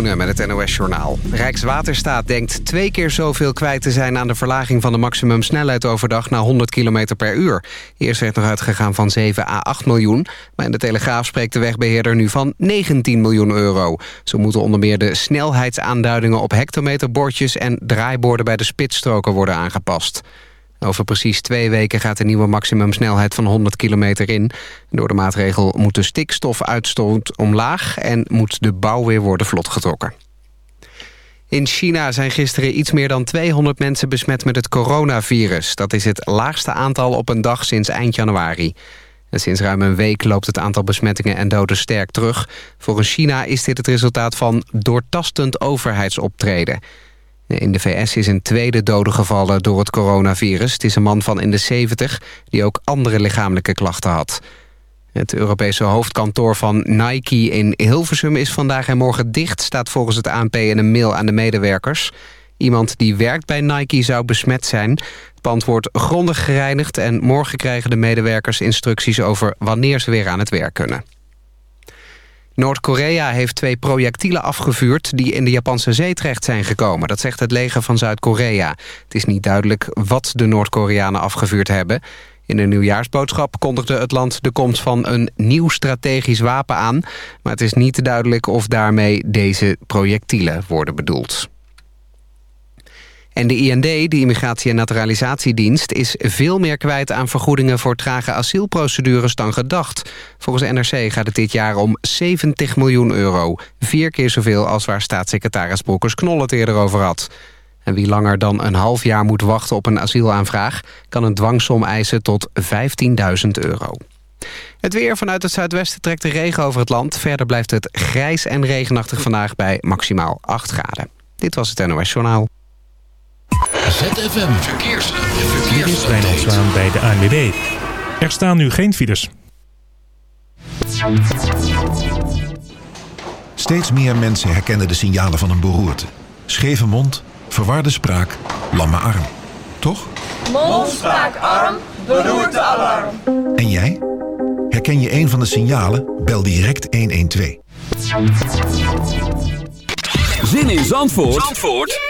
Met het NOS-journaal. Rijkswaterstaat denkt twee keer zoveel kwijt te zijn... aan de verlaging van de maximumsnelheid overdag naar 100 km per uur. Eerst werd nog uitgegaan van 7 à 8 miljoen. Maar in de Telegraaf spreekt de wegbeheerder nu van 19 miljoen euro. Zo moeten onder meer de snelheidsaanduidingen op hectometerbordjes... en draaiborden bij de spitsstroken worden aangepast. Over precies twee weken gaat de nieuwe maximumsnelheid van 100 kilometer in. Door de maatregel moet de stikstofuitstoot omlaag... en moet de bouw weer worden vlotgetrokken. In China zijn gisteren iets meer dan 200 mensen besmet met het coronavirus. Dat is het laagste aantal op een dag sinds eind januari. En sinds ruim een week loopt het aantal besmettingen en doden sterk terug. Voor China is dit het resultaat van doortastend overheidsoptreden. In de VS is een tweede dode gevallen door het coronavirus. Het is een man van in de 70 die ook andere lichamelijke klachten had. Het Europese hoofdkantoor van Nike in Hilversum is vandaag en morgen dicht... staat volgens het ANP in een mail aan de medewerkers. Iemand die werkt bij Nike zou besmet zijn. Het pand wordt grondig gereinigd en morgen krijgen de medewerkers instructies... over wanneer ze weer aan het werk kunnen. Noord-Korea heeft twee projectielen afgevuurd... die in de Japanse zee terecht zijn gekomen. Dat zegt het leger van Zuid-Korea. Het is niet duidelijk wat de Noord-Koreanen afgevuurd hebben. In een nieuwjaarsboodschap kondigde het land de komst van een nieuw strategisch wapen aan. Maar het is niet duidelijk of daarmee deze projectielen worden bedoeld. En de IND, de Immigratie- en Naturalisatiedienst... is veel meer kwijt aan vergoedingen voor trage asielprocedures dan gedacht. Volgens NRC gaat het dit jaar om 70 miljoen euro. Vier keer zoveel als waar staatssecretaris Broekers-Knol het eerder over had. En wie langer dan een half jaar moet wachten op een asielaanvraag... kan een dwangsom eisen tot 15.000 euro. Het weer vanuit het zuidwesten trekt de regen over het land. Verder blijft het grijs en regenachtig vandaag bij maximaal 8 graden. Dit was het NOS Journaal. ZFM Verkeers. Dit is bij de ANWB. Er staan nu geen files. Steeds meer mensen herkennen de signalen van een beroerte. Scheve mond, verwarde spraak, lamme arm. Toch? Mond, spraak, arm, beroerte, alarm. En jij? Herken je een van de signalen? Bel direct 112. Zin in Zandvoort, Zandvoort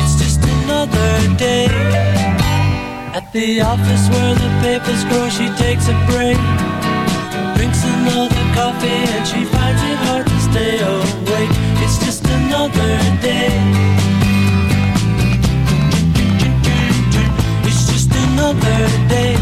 It's just another day at the office where the papers grow. She takes a break, drinks another coffee, and she finds it hard to stay awake. It's just another day. It's just another day.